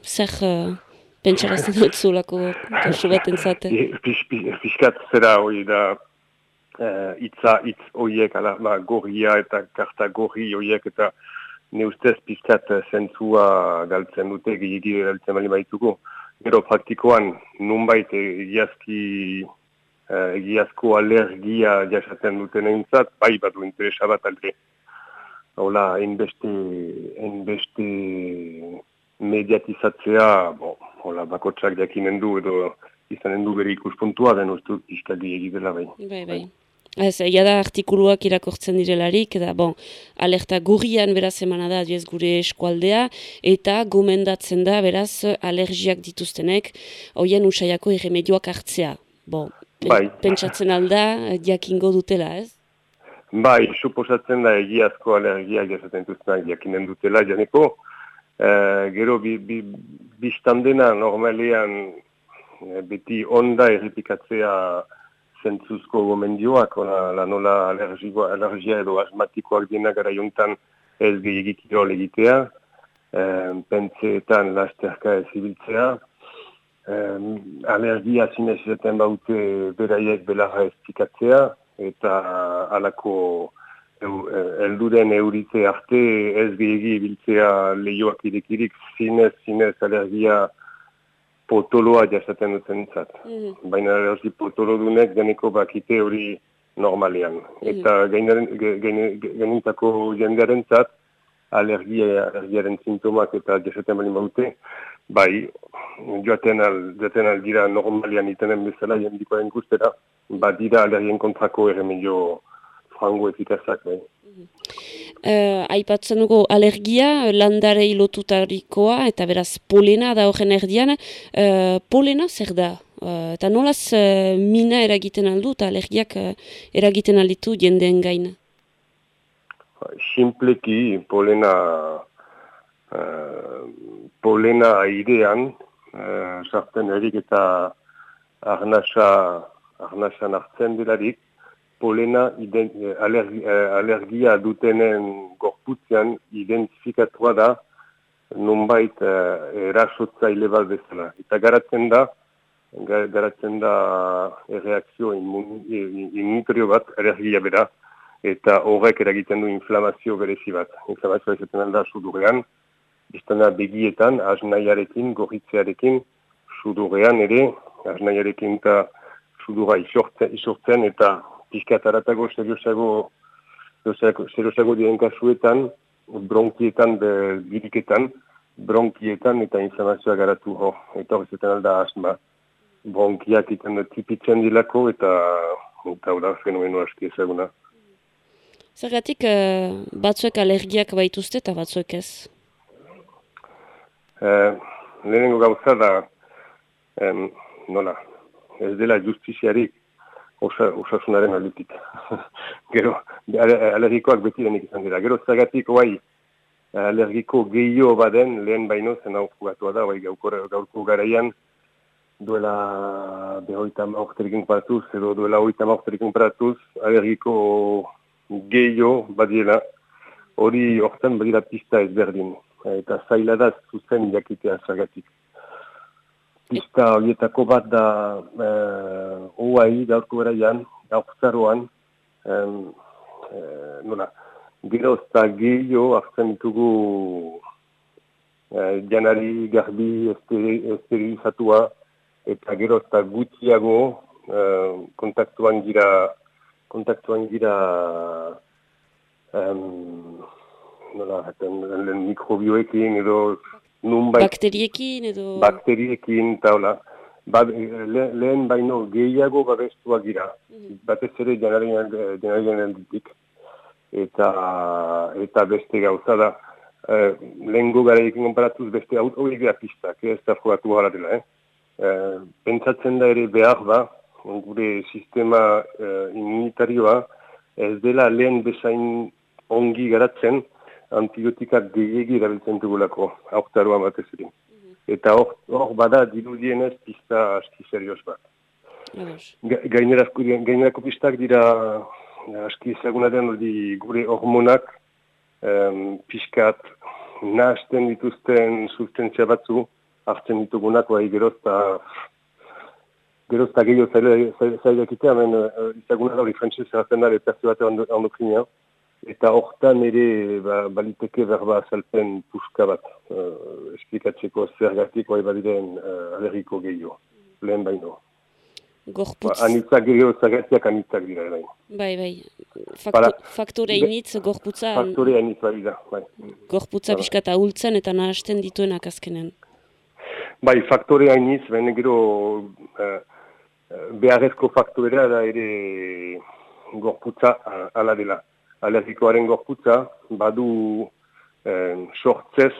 zer uh, pentsarazten dut zulako kasu bat entzate. E, pix, pix, pixkat zera hori da uh, itza, itz horiek alarma gorria eta karta gorri horiek eta ne ustez pixkat eh, zentzua galtzen dute gehiegi galtzen bali baituko. Gero praktikoan nunbait egiazki uh, egiazko alergia jasaten duten eintzat, bai badu interesa bat alde. Hola, enbeste, enbeste mediatizatzea, bo, hola, bakotsak jakinen du edo izanen du bere ikuspuntua den dut pixka gehiagi dela bai. Bai, bai. Ez, egia da artikuluak irakortzen direlarik, eta bon, alerta gurrian beraz emana da adiez gure eskualdea, eta gomendatzen da beraz alergiak dituztenek, hoien usaiako irremedioak hartzea. Bon, Bai. pentsatzen alda, jakingo dutela, ez? Bai, suposatzen da egiazko alergiak jasaten duztenak jakinen dutela, janeko, eh, gero bi, bi, biztan dena normalean eh, beti onda errepikatzea zentzuzko gomendioak, ona, la nola alergiko, alergia edo asmatikoak dena gara jontan ez gehiagik kirol egitea, eh, pentseetan lasterka ez ibiltzea, eh, alergia zinez izaten baute beraiek belarra ez pikatzea, eta alako eu- eh, helduren euritze arte ez gehiagi ibiltzea lehioak irekirik zinez, zinez alergia potoloa jasaten duten zat. Baina alergi potolo dunek deneko bakite hori normalean. Eta gainaren- ge- gaine- gainentako jendearen zat, alergia, alergiaren sintomak eta jasaten bali baute, bai, joaten al, joaten al dira normalean itenen bezala jendikoaren guztera, badira alergien kontrako erremedio frango efikazak, bai. Uh, aipatzen dugu alergia, landarei lotutarikoa, eta beraz polena da horren erdian. Uh, polena zer da? Uh, eta nolaz uh, mina eragiten aldu eta alergiak uh, eragiten alditu jendeen gain? Simpleki polena uh, polena airean uh, sartzen erik eta arnasa arnasan hartzen delarik polena eh, alergi, eh, alergia dutenen gorputzean identifikatua da nunbait uh, erasotzaile bat bezala. Eta garatzen da ga- garatzen da erreakzio immun, immunitario bat, alergia bera, eta horrek eragiten du inflamazio berezi bat. Inflamazioa izaten alda sudurean, biztana begietan, asnaiarekin, gorritzearekin, sudurean ere, asnaiarekin eta sudura isortzen, isortzen eta pixkat aratago seriosago seriosago diren kasuetan, bronkietan, biriketan, bronkietan eta inflamazioa garatu ho. Eta horretzen alda asma. Bronkiak iten tipitzen dilako eta eta hori fenomeno aski ezaguna. Zergatik uh, batzuek alergiak baituzte eta batzuek ez? Uh, lehenengo gauza da, um, nola, ez dela justiziarik osa, osasunaren aldutik. Gero, alergikoak beti denik izan dira. Gero, zergatik, oai, alergiko gehiago baden lehen baino zen hau da, oai, gaurko, garaian, duela behoita maurterik paratuz, edo duela oita maurterik paratuz, alergiko gehiago badiela, hori hortan badira pista ezberdin. Eta zaila da zuzen jakitea zagatik. Pista horietako bat da uh, oai gaurko beraian, gaurzaroan, um, uh, nola, gero eta gehiago hartzen ditugu uh, janari garbi esterilizatua eta gero eta gutiago uh, kontaktuan gira kontaktuan gira um, nola, lehen mikrobioekin edo nunbait... Bakteriekin edo... Bakteriekin, eta hola. Ba, le, lehen baino gehiago babestua gira. Mm Batez ere janarien alditik. Eta, eta beste gauza da. Uh, lehengo gara ekin konparatuz beste hori gara pistak, ez da jogatu gara dela. Eh? Uh, pentsatzen da ere behar ba, gure sistema uh, immunitarioa ez dela lehen bezain ongi garatzen antibiotikak gehiagi erabiltzen dugulako, aurtaroa batez ere. Eta hor, hor bada dirudienez pista aski serioz bat. Gainerako pistak dira aski ezaguna den gure hormonak um, piskat nahazten dituzten sustentzia batzu hartzen ditugunak, bai gerozta gero ez da gehiago zailakitea, hemen uh, izaguna da hori frantzez zerraten da, lepertu bat endokrinia, eta hortan ere ba, baliteke berba azalpen puska bat, uh, esplikatzeko zergatik bai badiren uh, alergiko gehiago, lehen baino. Gorputz. Ba, anitzak gehiago zagatiak anitzak dira, bai. Bai, bai. Faktu, faktore initz, gorputza... Faktore initz bai da, bai. Gorputza pixka ahultzen eta nahasten dituenak azkenen. Bai, faktore hainiz, bene gero uh, beharrezko faktorea da ere gorputza ala dela. Alergikoaren gorputza badu eh, sortzez,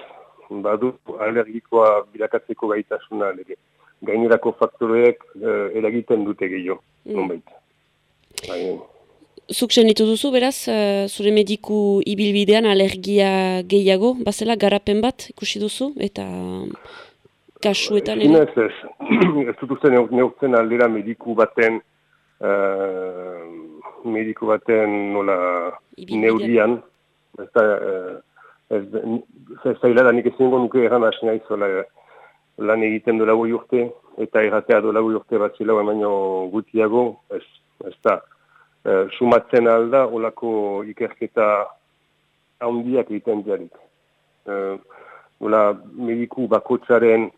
badu alergikoa bilakatzeko gaitasuna lege. Gainerako faktoreek eh, eragiten dute gehiago, mm. nonbait. Bai, Zuk ditu duzu, beraz, uh, zure mediku ibilbidean alergia gehiago, bazela garapen bat ikusi duzu, eta kasuetan ere? Ez, ez. ez dut uste neurtzen aldera mediku baten uh, mediku baten nola neurian. Ez da, ez, ez da da nik ezin nuke erran asina izola lan egiten dola goi urte eta erratea dola goi urte bat zela baino gutiago, ez, ez da. Uh, sumatzen alda, olako ikerketa handiak egiten diarik. Uh, mediku bakotxaren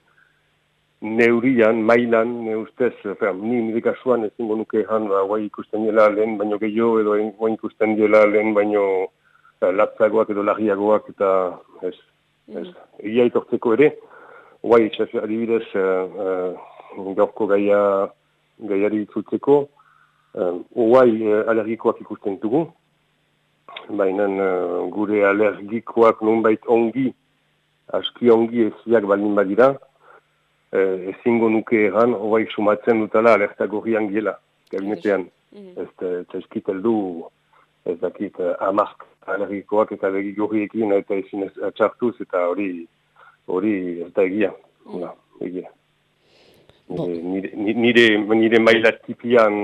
neurian, mailan, ne ustez, fer, ni nire kasuan ezin nuke han, ba, guai ikusten dela lehen baino gehiago, edo guai ikusten dela lehen baino uh, latzagoak edo lagiagoak, eta ez, ez, mm. egia itortzeko ere, guai, adibidez, uh, uh, gaurko gaia, gaiari itzultzeko, uh, guai uh, alergikoak ikusten dugu, baina uh, gure alergikoak nunbait ongi, aski ongi eziak balin badira, eh, ezingo nuke egan, hoai sumatzen dutala alerta gorrian gila, gabinetean. -hmm. Ez eskit eldu, ez dakit, eh, amark alergikoak eta begi gorriekin eta ezin ez atxartuz eta hori hori ez da egia. Mm -hmm. egia. Bon. Nire, nire, nire maila tipian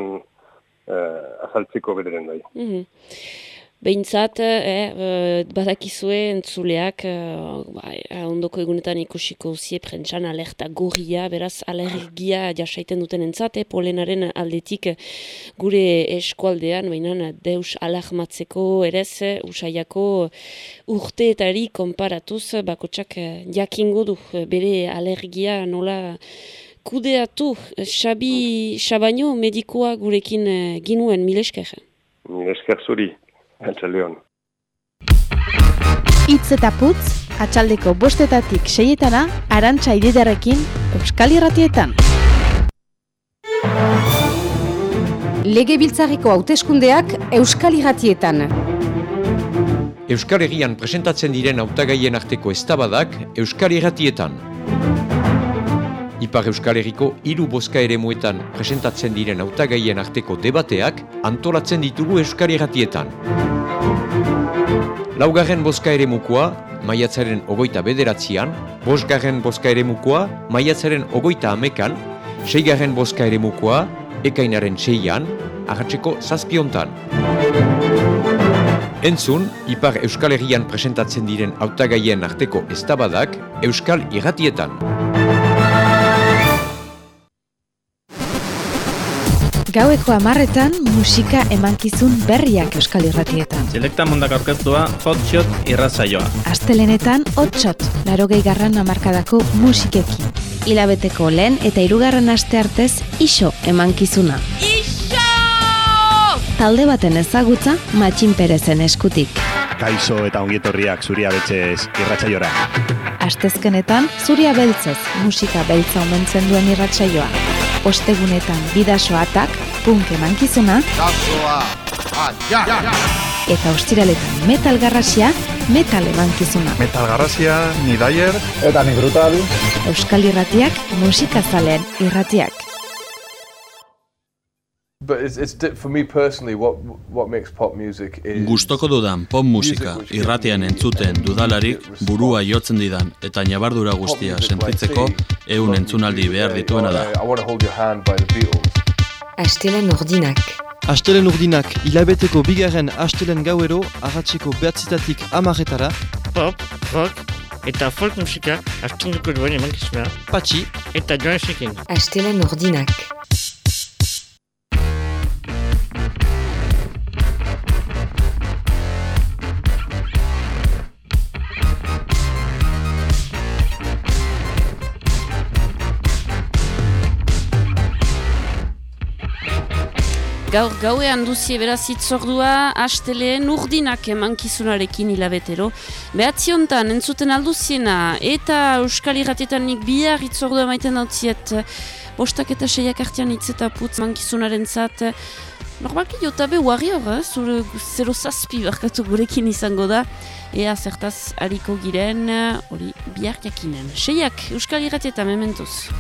uh, azaltzeko bederen bai. Mm -hmm. Behintzat, eh, eh, badakizue entzuleak, eh, ba, eh, ondoko egunetan ikusiko zie prentsan alerta gorria, beraz alergia jasaiten duten entzat, eh, polenaren aldetik gure eskualdean, baina deus alahmatzeko erez, usaiako urteetari konparatuz, bakotsak jakingo du bere alergia nola kudeatu. Xabi Xabaino medikoa gurekin eh, ginuen, mil esker. Mil esker zuri, atxaldeon. Itz eta putz, atxaldeko bostetatik seietana, arantxa ididarekin, Euskal Irratietan. Legebiltzarreko hauteskundeak Euskal Irratietan. Euskal Herrian presentatzen diren hautagaien arteko eztabadak Euskal Herratietan. Ipar Euskal Herriko hiru boska eremuetan presentatzen diren hautagaien arteko debateak antolatzen ditugu Euskal Herratietan. Laugarren boska eremukoa, maiatzaren ogoita bederatzean, bosgarren boska eremukoa, maiatzaren ogoita amekan, seigarren boska eremukoa, ekainaren seian, ahatzeko zazpiontan. Entzun, Ipar Euskal Herrian presentatzen diren hautagaien arteko eztabadak Euskal Irratietan. Gaueko amarretan musika emankizun berriak Euskal Irratietan. Selekta mundak aurkeztua hotshot irratzaioa. Astelenetan hotshot, larogei garran amarkadako musikekin. Hilabeteko lehen eta hirugarren aste artez iso emankizuna. Iso! Talde baten ezagutza matxin perezen eskutik. Kaixo eta ongietorriak zuria betxez irratzaiora. Astezkenetan zuria beltzez musika beltza omentzen duen irratsaioa. Ostegunetan bidaso atak, punk emankizuna, eta ostiraletan metal garrasia, metal emankizuna. Metal garrasia, ni daier. Eta ni brutal. Euskal irratiak, musikazaleen irratiak. Gustoko dudan pop musika irratean entzuten dudalarik burua jotzen didan eta ñabardura guztia sentitzeko ehun entzunaldi behar dituena da. Astelen ordinak. Astelen urdinak hilabeteko bigarren astelen gauero arratseko behatzitatik amaretara. Pop, rock eta folk musika astunduko duen emankizuna. Patxi eta Joan Shekin. Astelen ordinak. Gaur gauean duzie beraz itzordua, asteleen urdinak emankizunarekin hilabetero. Behatziontan entzuten alduziena eta Euskal Irratietan nik bihar itzordua maiten dautziet bostak eta seiak artean hitz eta putz mankizunaren zat. Normalki jota be huarri hor, eh? zure zero zazpi barkatu gurekin izango da. Ea zertaz hariko giren, hori bihar jakinen. Seiak Euskal Irratietan mementuz.